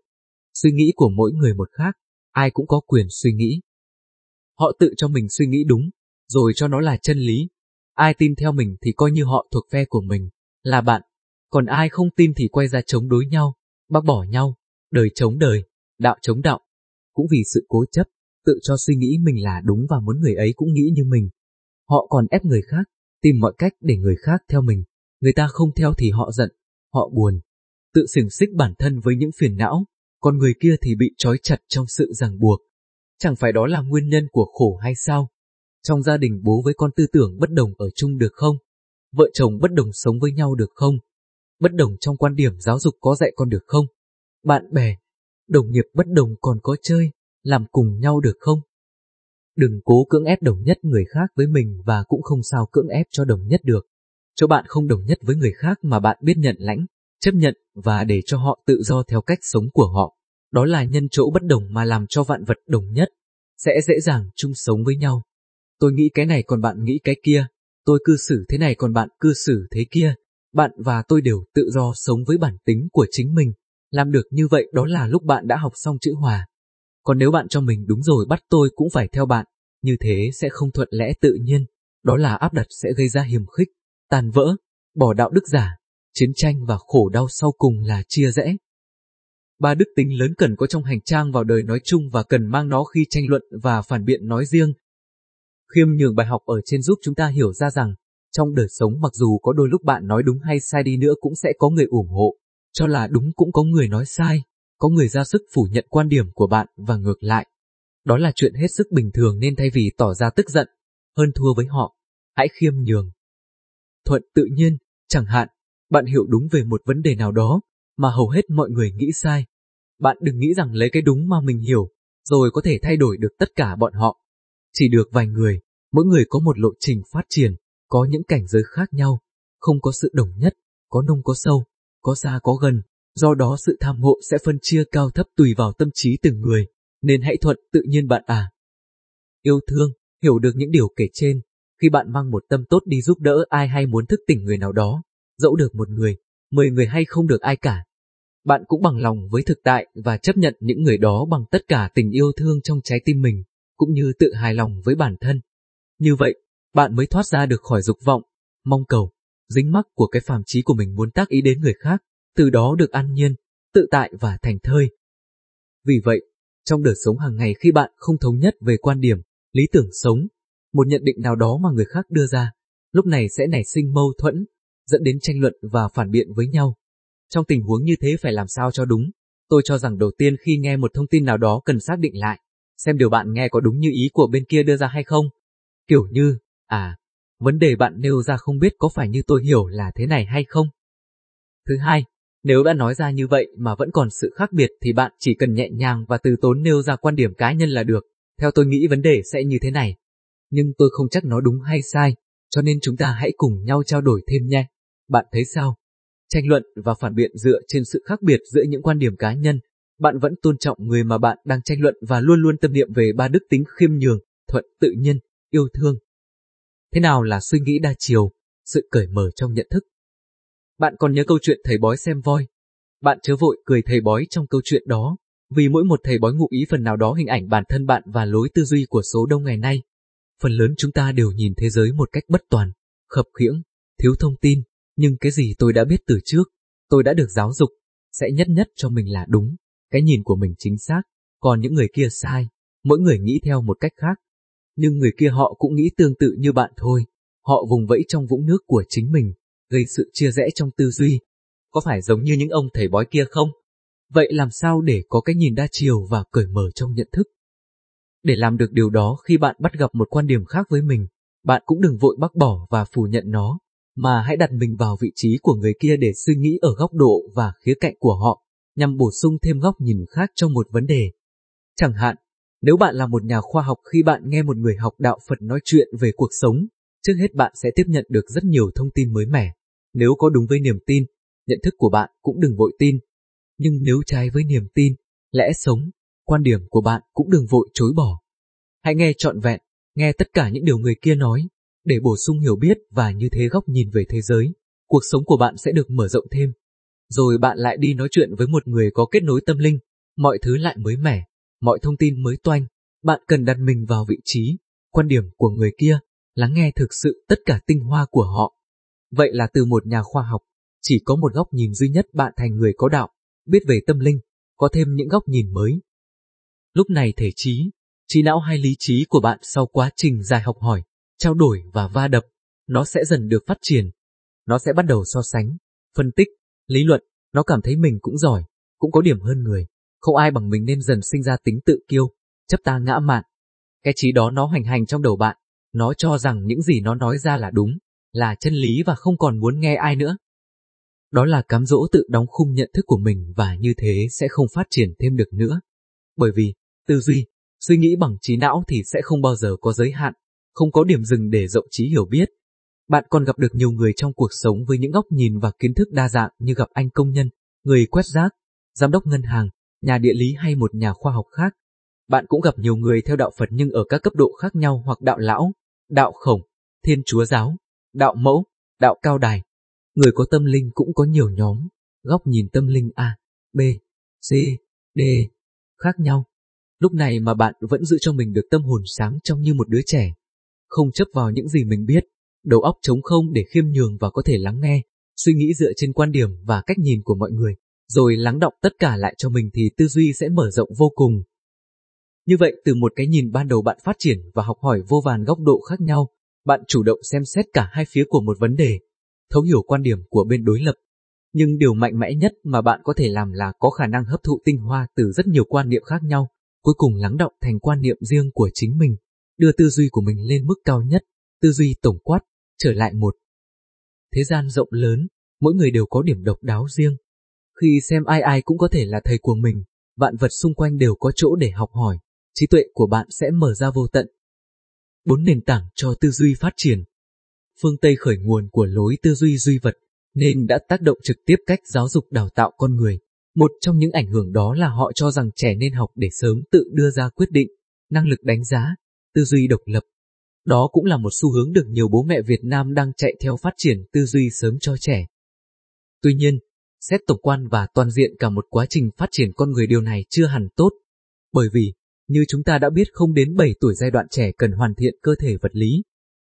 Suy nghĩ của mỗi người một khác, ai cũng có quyền suy nghĩ. Họ tự cho mình suy nghĩ đúng, rồi cho nó là chân lý. Ai tin theo mình thì coi như họ thuộc phe của mình, là bạn, còn ai không tin thì quay ra chống đối nhau, bác bỏ nhau, đời chống đời, đạo chống đạo. Cũng vì sự cố chấp, tự cho suy nghĩ mình là đúng và muốn người ấy cũng nghĩ như mình. Họ còn ép người khác, tìm mọi cách để người khác theo mình. Người ta không theo thì họ giận, họ buồn. Tự xỉn xích bản thân với những phiền não, còn người kia thì bị trói chặt trong sự ràng buộc. Chẳng phải đó là nguyên nhân của khổ hay sao? Trong gia đình bố với con tư tưởng bất đồng ở chung được không? Vợ chồng bất đồng sống với nhau được không? Bất đồng trong quan điểm giáo dục có dạy con được không? Bạn bè, đồng nghiệp bất đồng còn có chơi, làm cùng nhau được không? Đừng cố cưỡng ép đồng nhất người khác với mình và cũng không sao cưỡng ép cho đồng nhất được. Cho bạn không đồng nhất với người khác mà bạn biết nhận lãnh, chấp nhận và để cho họ tự do theo cách sống của họ. Đó là nhân chỗ bất đồng mà làm cho vạn vật đồng nhất, sẽ dễ dàng chung sống với nhau. Tôi nghĩ cái này còn bạn nghĩ cái kia, tôi cư xử thế này còn bạn cư xử thế kia. Bạn và tôi đều tự do sống với bản tính của chính mình. Làm được như vậy đó là lúc bạn đã học xong chữ hòa. Còn nếu bạn cho mình đúng rồi bắt tôi cũng phải theo bạn, như thế sẽ không thuận lẽ tự nhiên. Đó là áp đặt sẽ gây ra hiểm khích, tàn vỡ, bỏ đạo đức giả, chiến tranh và khổ đau sau cùng là chia rẽ. Ba đức tính lớn cần có trong hành trang vào đời nói chung và cần mang nó khi tranh luận và phản biện nói riêng. Khiêm nhường bài học ở trên giúp chúng ta hiểu ra rằng, trong đời sống mặc dù có đôi lúc bạn nói đúng hay sai đi nữa cũng sẽ có người ủng hộ, cho là đúng cũng có người nói sai, có người ra sức phủ nhận quan điểm của bạn và ngược lại. Đó là chuyện hết sức bình thường nên thay vì tỏ ra tức giận, hơn thua với họ, hãy khiêm nhường. Thuận tự nhiên, chẳng hạn, bạn hiểu đúng về một vấn đề nào đó, mà hầu hết mọi người nghĩ sai. Bạn đừng nghĩ rằng lấy cái đúng mà mình hiểu, rồi có thể thay đổi được tất cả bọn họ. Chỉ được vài người, mỗi người có một lộ trình phát triển, có những cảnh giới khác nhau, không có sự đồng nhất, có nông có sâu, có xa có gần, do đó sự tham hộ sẽ phân chia cao thấp tùy vào tâm trí từng người, nên hãy thuận tự nhiên bạn à. Yêu thương, hiểu được những điều kể trên, khi bạn mang một tâm tốt đi giúp đỡ ai hay muốn thức tỉnh người nào đó, dẫu được một người, mười người hay không được ai cả. Bạn cũng bằng lòng với thực tại và chấp nhận những người đó bằng tất cả tình yêu thương trong trái tim mình, cũng như tự hài lòng với bản thân. Như vậy, bạn mới thoát ra được khỏi dục vọng, mong cầu, dính mắc của cái phàm trí của mình muốn tác ý đến người khác, từ đó được an nhiên, tự tại và thành thơi. Vì vậy, trong đời sống hàng ngày khi bạn không thống nhất về quan điểm, lý tưởng sống, một nhận định nào đó mà người khác đưa ra, lúc này sẽ nảy sinh mâu thuẫn, dẫn đến tranh luận và phản biện với nhau. Trong tình huống như thế phải làm sao cho đúng? Tôi cho rằng đầu tiên khi nghe một thông tin nào đó cần xác định lại, xem điều bạn nghe có đúng như ý của bên kia đưa ra hay không. Kiểu như, à, vấn đề bạn nêu ra không biết có phải như tôi hiểu là thế này hay không. Thứ hai, nếu đã nói ra như vậy mà vẫn còn sự khác biệt thì bạn chỉ cần nhẹ nhàng và từ tốn nêu ra quan điểm cá nhân là được. Theo tôi nghĩ vấn đề sẽ như thế này. Nhưng tôi không chắc nó đúng hay sai, cho nên chúng ta hãy cùng nhau trao đổi thêm nhé. Bạn thấy sao? Tranh luận và phản biện dựa trên sự khác biệt giữa những quan điểm cá nhân. Bạn vẫn tôn trọng người mà bạn đang tranh luận và luôn luôn tâm niệm về ba đức tính khiêm nhường, thuận, tự nhiên, yêu thương. Thế nào là suy nghĩ đa chiều, sự cởi mở trong nhận thức? Bạn còn nhớ câu chuyện thầy bói xem voi. Bạn chớ vội cười thầy bói trong câu chuyện đó, vì mỗi một thầy bói ngụ ý phần nào đó hình ảnh bản thân bạn và lối tư duy của số đông ngày nay. Phần lớn chúng ta đều nhìn thế giới một cách bất toàn, khập khiễng, thiếu thông tin, nhưng cái gì tôi đã biết từ trước, tôi đã được giáo dục, sẽ nhất nhất cho mình là đúng, cái nhìn của mình chính xác, còn những người kia sai, mỗi người nghĩ theo một cách khác. Nhưng người kia họ cũng nghĩ tương tự như bạn thôi, họ vùng vẫy trong vũng nước của chính mình, gây sự chia rẽ trong tư duy. Có phải giống như những ông thầy bói kia không? Vậy làm sao để có cái nhìn đa chiều và cởi mở trong nhận thức? Để làm được điều đó khi bạn bắt gặp một quan điểm khác với mình, bạn cũng đừng vội bác bỏ và phủ nhận nó, mà hãy đặt mình vào vị trí của người kia để suy nghĩ ở góc độ và khía cạnh của họ, nhằm bổ sung thêm góc nhìn khác trong một vấn đề. Chẳng hạn, nếu bạn là một nhà khoa học khi bạn nghe một người học đạo Phật nói chuyện về cuộc sống, trước hết bạn sẽ tiếp nhận được rất nhiều thông tin mới mẻ. Nếu có đúng với niềm tin, nhận thức của bạn cũng đừng vội tin. Nhưng nếu trái với niềm tin, lẽ sống, quan điểm của bạn cũng đừng vội chối bỏ. Hãy nghe trọn vẹn, nghe tất cả những điều người kia nói, để bổ sung hiểu biết và như thế góc nhìn về thế giới, cuộc sống của bạn sẽ được mở rộng thêm. Rồi bạn lại đi nói chuyện với một người có kết nối tâm linh, mọi thứ lại mới mẻ, mọi thông tin mới toanh, bạn cần đặt mình vào vị trí, quan điểm của người kia, lắng nghe thực sự tất cả tinh hoa của họ. Vậy là từ một nhà khoa học, chỉ có một góc nhìn duy nhất bạn thành người có đạo, biết về tâm linh, có thêm những góc nhìn mới. Lúc này thể trí, trí não hay lý trí của bạn sau quá trình dài học hỏi, trao đổi và va đập, nó sẽ dần được phát triển. Nó sẽ bắt đầu so sánh, phân tích, lý luận, nó cảm thấy mình cũng giỏi, cũng có điểm hơn người, không ai bằng mình nên dần sinh ra tính tự kiêu, chấp ta ngã mạn. Cái trí đó nó hoành hành trong đầu bạn, nó cho rằng những gì nó nói ra là đúng, là chân lý và không còn muốn nghe ai nữa. Đó là cám dỗ tự đóng khung nhận thức của mình và như thế sẽ không phát triển thêm được nữa. Bởi vì, tư duy, suy nghĩ bằng trí não thì sẽ không bao giờ có giới hạn, không có điểm dừng để rộng trí hiểu biết. Bạn còn gặp được nhiều người trong cuộc sống với những góc nhìn và kiến thức đa dạng như gặp anh công nhân, người quét rác, giám đốc ngân hàng, nhà địa lý hay một nhà khoa học khác. Bạn cũng gặp nhiều người theo đạo Phật nhưng ở các cấp độ khác nhau hoặc đạo lão, đạo khổng, thiên chúa giáo, đạo mẫu, đạo cao đài. Người có tâm linh cũng có nhiều nhóm, góc nhìn tâm linh A, B, C, D, khác nhau. Lúc này mà bạn vẫn giữ cho mình được tâm hồn sáng trong như một đứa trẻ. Không chấp vào những gì mình biết, đầu óc trống không để khiêm nhường và có thể lắng nghe, suy nghĩ dựa trên quan điểm và cách nhìn của mọi người, rồi lắng động tất cả lại cho mình thì tư duy sẽ mở rộng vô cùng. Như vậy từ một cái nhìn ban đầu bạn phát triển và học hỏi vô vàn góc độ khác nhau, bạn chủ động xem xét cả hai phía của một vấn đề, thấu hiểu quan điểm của bên đối lập. Nhưng điều mạnh mẽ nhất mà bạn có thể làm là có khả năng hấp thụ tinh hoa từ rất nhiều quan niệm khác nhau, cuối cùng lắng động thành quan niệm riêng của chính mình, đưa tư duy của mình lên mức cao nhất, tư duy tổng quát, trở lại một. Thế gian rộng lớn, mỗi người đều có điểm độc đáo riêng. Khi xem ai ai cũng có thể là thầy của mình, vạn vật xung quanh đều có chỗ để học hỏi, trí tuệ của bạn sẽ mở ra vô tận. Bốn nền tảng cho tư duy phát triển. Phương Tây khởi nguồn của lối tư duy duy vật, nên đã tác động trực tiếp cách giáo dục đào tạo con người. Một trong những ảnh hưởng đó là họ cho rằng trẻ nên học để sớm tự đưa ra quyết định, năng lực đánh giá, tư duy độc lập. Đó cũng là một xu hướng được nhiều bố mẹ Việt Nam đang chạy theo phát triển tư duy sớm cho trẻ. Tuy nhiên, xét tổng quan và toàn diện cả một quá trình phát triển con người điều này chưa hẳn tốt. Bởi vì, như chúng ta đã biết không đến 7 tuổi giai đoạn trẻ cần hoàn thiện cơ thể vật lý.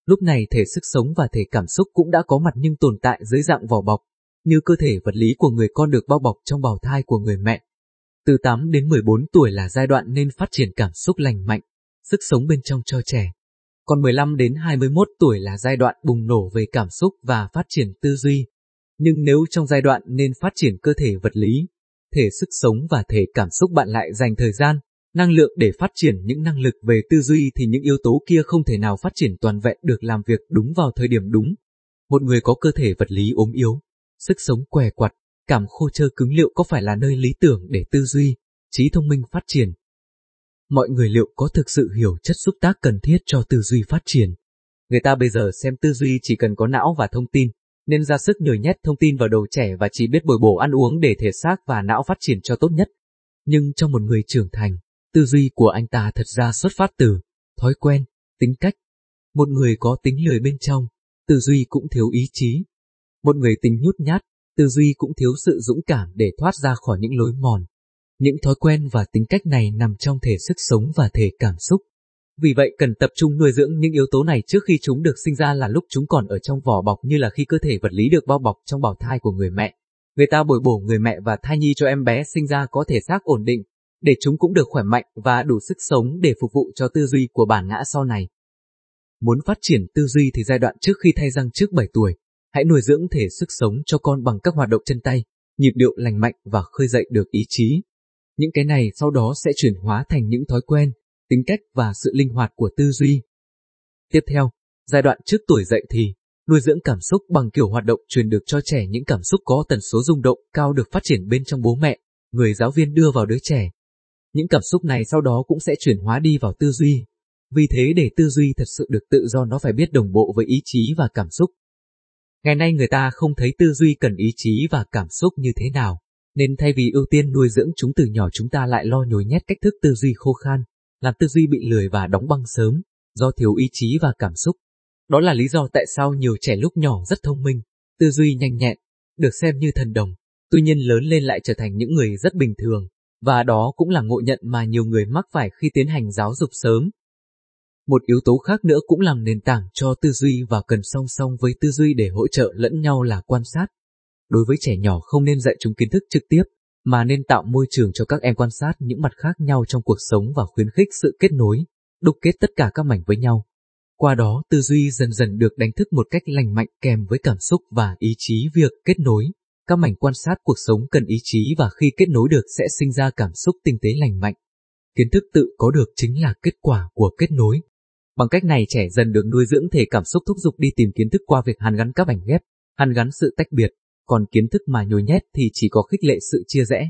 Lúc này thể sức sống và thể cảm xúc cũng đã có mặt nhưng tồn tại dưới dạng vỏ bọc, như cơ thể vật lý của người con được bao bọc trong bào thai của người mẹ. Từ 8 đến 14 tuổi là giai đoạn nên phát triển cảm xúc lành mạnh, sức sống bên trong cho trẻ. Còn 15 đến 21 tuổi là giai đoạn bùng nổ về cảm xúc và phát triển tư duy. Nhưng nếu trong giai đoạn nên phát triển cơ thể vật lý, thể sức sống và thể cảm xúc bạn lại dành thời gian, năng lượng để phát triển những năng lực về tư duy thì những yếu tố kia không thể nào phát triển toàn vẹn được làm việc đúng vào thời điểm đúng. Một người có cơ thể vật lý ốm yếu, sức sống què quặt, cảm khô trơ cứng liệu có phải là nơi lý tưởng để tư duy, trí thông minh phát triển. Mọi người liệu có thực sự hiểu chất xúc tác cần thiết cho tư duy phát triển? Người ta bây giờ xem tư duy chỉ cần có não và thông tin, nên ra sức nhồi nhét thông tin vào đầu trẻ và chỉ biết bồi bổ ăn uống để thể xác và não phát triển cho tốt nhất. Nhưng trong một người trưởng thành, tư duy của anh ta thật ra xuất phát từ thói quen, tính cách. Một người có tính lười bên trong, tư duy cũng thiếu ý chí. Một người tính nhút nhát, tư duy cũng thiếu sự dũng cảm để thoát ra khỏi những lối mòn. Những thói quen và tính cách này nằm trong thể sức sống và thể cảm xúc. Vì vậy cần tập trung nuôi dưỡng những yếu tố này trước khi chúng được sinh ra là lúc chúng còn ở trong vỏ bọc như là khi cơ thể vật lý được bao bọc trong bào thai của người mẹ. Người ta bồi bổ người mẹ và thai nhi cho em bé sinh ra có thể xác ổn định, để chúng cũng được khỏe mạnh và đủ sức sống để phục vụ cho tư duy của bản ngã sau này. Muốn phát triển tư duy thì giai đoạn trước khi thay răng trước 7 tuổi, hãy nuôi dưỡng thể sức sống cho con bằng các hoạt động chân tay, nhịp điệu lành mạnh và khơi dậy được ý chí. Những cái này sau đó sẽ chuyển hóa thành những thói quen, tính cách và sự linh hoạt của tư duy. Tiếp theo, giai đoạn trước tuổi dậy thì, nuôi dưỡng cảm xúc bằng kiểu hoạt động truyền được cho trẻ những cảm xúc có tần số rung động cao được phát triển bên trong bố mẹ, người giáo viên đưa vào đứa trẻ. Những cảm xúc này sau đó cũng sẽ chuyển hóa đi vào tư duy. Vì thế để tư duy thật sự được tự do nó phải biết đồng bộ với ý chí và cảm xúc. Ngày nay người ta không thấy tư duy cần ý chí và cảm xúc như thế nào, nên thay vì ưu tiên nuôi dưỡng chúng từ nhỏ chúng ta lại lo nhồi nhét cách thức tư duy khô khan, làm tư duy bị lười và đóng băng sớm, do thiếu ý chí và cảm xúc. Đó là lý do tại sao nhiều trẻ lúc nhỏ rất thông minh, tư duy nhanh nhẹn, được xem như thần đồng, tuy nhiên lớn lên lại trở thành những người rất bình thường, và đó cũng là ngộ nhận mà nhiều người mắc phải khi tiến hành giáo dục sớm. Một yếu tố khác nữa cũng làm nền tảng cho tư duy và cần song song với tư duy để hỗ trợ lẫn nhau là quan sát. Đối với trẻ nhỏ không nên dạy chúng kiến thức trực tiếp, mà nên tạo môi trường cho các em quan sát những mặt khác nhau trong cuộc sống và khuyến khích sự kết nối, đúc kết tất cả các mảnh với nhau. Qua đó tư duy dần dần được đánh thức một cách lành mạnh kèm với cảm xúc và ý chí việc kết nối. Các mảnh quan sát cuộc sống cần ý chí và khi kết nối được sẽ sinh ra cảm xúc tinh tế lành mạnh. Kiến thức tự có được chính là kết quả của kết nối. Bằng cách này trẻ dần được nuôi dưỡng thể cảm xúc thúc giục đi tìm kiến thức qua việc hàn gắn các mảnh ghép, hàn gắn sự tách biệt, còn kiến thức mà nhồi nhét thì chỉ có khích lệ sự chia rẽ.